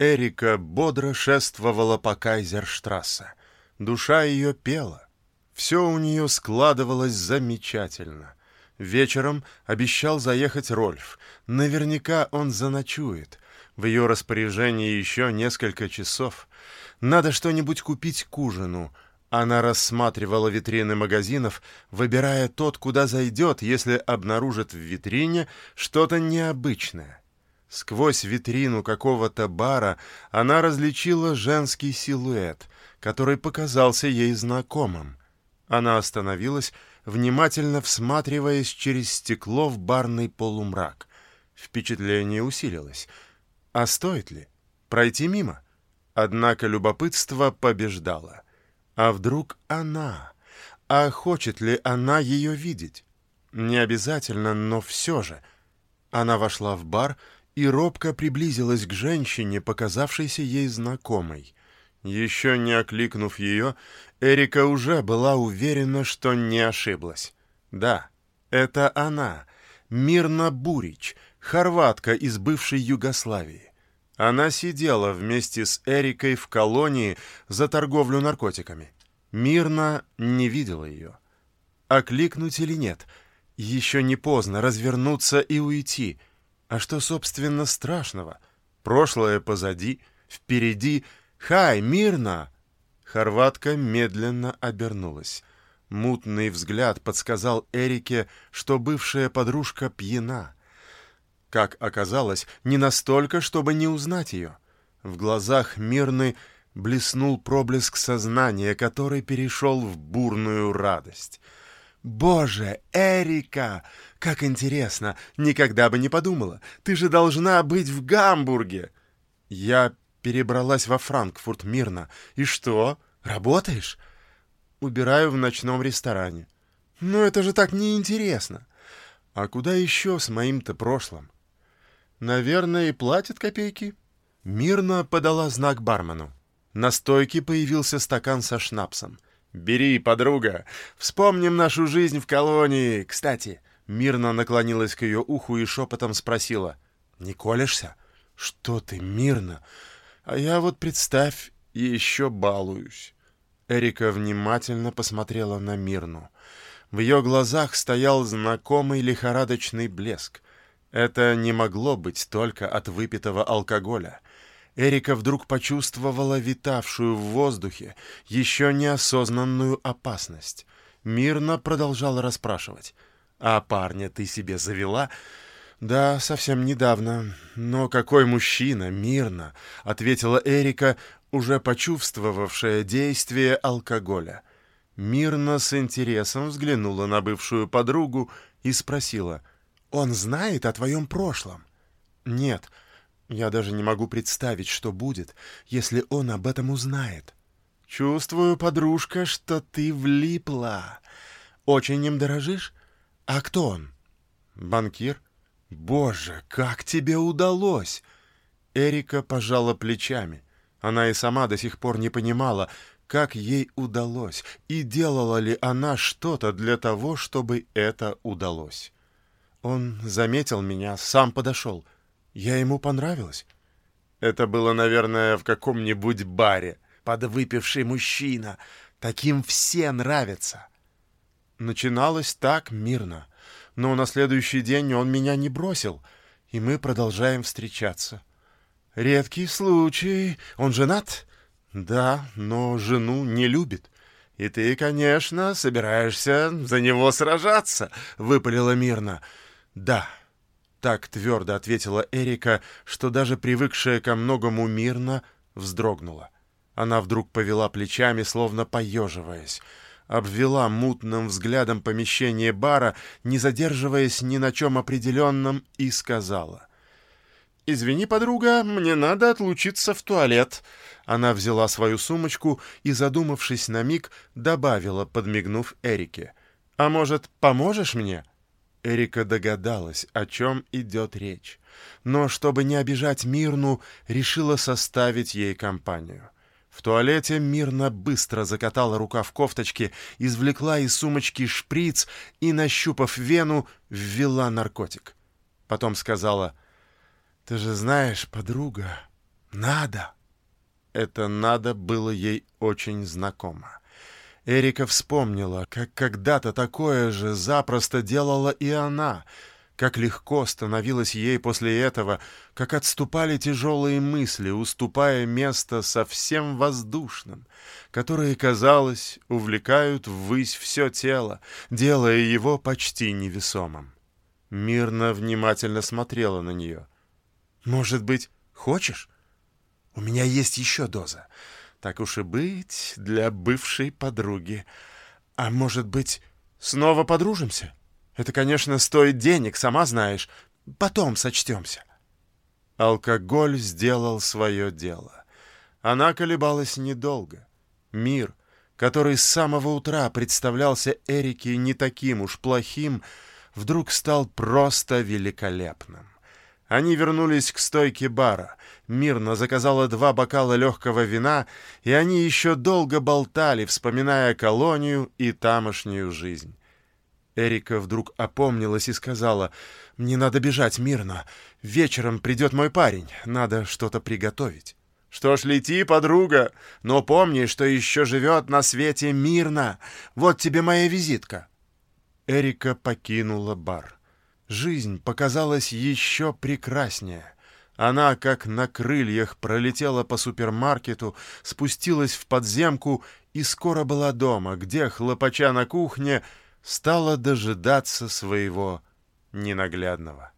Эрика бодро шествовала по Кайзерштрассе. Душа ее пела. Все у нее складывалось замечательно. Вечером обещал заехать Рольф. Наверняка он заночует. В ее распоряжении еще несколько часов. Надо что-нибудь купить к ужину. Она рассматривала витрины магазинов, выбирая тот, куда зайдет, если обнаружит в витрине что-то необычное. Сквозь витрину какого-то бара она различила женский силуэт, который показался ей знакомым. Она остановилась, внимательно всматриваясь через стекло в барный полумрак. Впечатление усилилось. А стоит ли? Пройти мимо? Однако любопытство побеждало. А вдруг она? А хочет ли она ее видеть? Не обязательно, но все же. Она вошла в бар и робко приблизилась к женщине, показавшейся ей знакомой. Еще не окликнув ее, Эрика уже была уверена, что не ошиблась. Да, это она, Мирна Бурич, хорватка из бывшей Югославии. Она сидела вместе с Эрикой в колонии за торговлю наркотиками. Мирна не видела ее. Окликнуть или нет? Еще не поздно развернуться и уйти — а что, собственно, страшного? Прошлое позади, впереди. Хай, мирно!» Хорватка медленно обернулась. Мутный взгляд подсказал Эрике, что бывшая подружка пьяна. Как оказалось, не настолько, чтобы не узнать ее. В глазах Мирны блеснул проблеск сознания, который перешел в бурную радость — «Боже, Эрика! Как интересно! Никогда бы не подумала! Ты же должна быть в Гамбурге!» «Я перебралась во Франкфурт мирно. И что? Работаешь?» «Убираю в ночном ресторане». «Ну это же так неинтересно!» «А куда еще с моим-то прошлым?» «Наверное, и платят копейки». Мирно подала знак бармену. На стойке появился стакан со шнапсом — «Бери, подруга. Вспомним нашу жизнь в колонии. Кстати...» Мирно наклонилась к ее уху и шепотом спросила. «Не колешься?» «Что ты, мирно? А я вот, представь, еще балуюсь». Эрика внимательно посмотрела на Мирну. В ее глазах стоял знакомый лихорадочный блеск. Это не могло быть только от выпитого алкоголя. Эрика вдруг почувствовала витавшую в воздухе еще неосознанную опасность. Мирно продолжала расспрашивать. «А парня ты себе завела?» «Да, совсем недавно. Но какой мужчина, мирно!» — ответила Эрика, уже почувствовавшая действие алкоголя. Мирно с интересом взглянула на бывшую подругу и спросила. «Он знает о твоем прошлом?» «Нет». Я даже не могу представить, что будет, если он об этом узнает. Чувствую, подружка, что ты влипла. Очень им дорожишь? А кто он? Банкир? Боже, как тебе удалось? Эрика пожала плечами. Она и сама до сих пор не понимала, как ей удалось, и делала ли она что-то для того, чтобы это удалось. Он заметил меня, сам подошел — я ему понравилась. Это было, наверное, в каком-нибудь баре. Подвыпивший мужчина. Таким все нравятся. Начиналось так мирно. Но на следующий день он меня не бросил, и мы продолжаем встречаться. Редкий случай. Он женат? Да, но жену не любит. И ты, конечно, собираешься за него сражаться, выпалила мирно. Да, так твердо ответила Эрика, что даже привыкшая ко многому мирно вздрогнула. Она вдруг повела плечами, словно поеживаясь, обвела мутным взглядом помещение бара, не задерживаясь ни на чем определенном, и сказала. «Извини, подруга, мне надо отлучиться в туалет». Она взяла свою сумочку и, задумавшись на миг, добавила, подмигнув Эрике. «А может, поможешь мне?» Эрика догадалась, о чем идет речь, но, чтобы не обижать Мирну, решила составить ей компанию. В туалете Мирна быстро закатала рука в кофточке, извлекла из сумочки шприц и, нащупав вену, ввела наркотик. Потом сказала, «Ты же знаешь, подруга, «Надо!» Это «надо» было ей очень знакомо. Эрика вспомнила, как когда-то такое же запросто делала и она, как легко становилось ей после этого, как отступали тяжелые мысли, уступая место совсем воздушным, которые, казалось, увлекают ввысь все тело, делая его почти невесомым. Мирно внимательно смотрела на нее. «Может быть, хочешь? У меня есть еще доза. Так уж и быть, для бывшей подруги. А может быть, снова подружимся?» Это, конечно, стоит денег, сама знаешь. Потом сочтемся. Алкоголь сделал свое дело. Она колебалась недолго. Мир, который с самого утра представлялся Эрике не таким уж плохим, вдруг стал просто великолепным. Они вернулись к стойке бара. Мирно заказала два бокала легкого вина, и они еще долго болтали, вспоминая колонию и тамошнюю жизнь. Эрика вдруг опомнилась и сказала, «Мне надо бежать мирно. Вечером придет мой парень. Надо что-то приготовить». «Что ж, лети, подруга, но помни, что еще живет на свете мирно. Вот тебе моя визитка». Эрика покинула бар. Жизнь показалась еще прекраснее. Она, как на крыльях, пролетела по супермаркету, спустилась в подземку и скоро была дома, где, хлопача на кухне, стала дожидаться своего ненаглядного.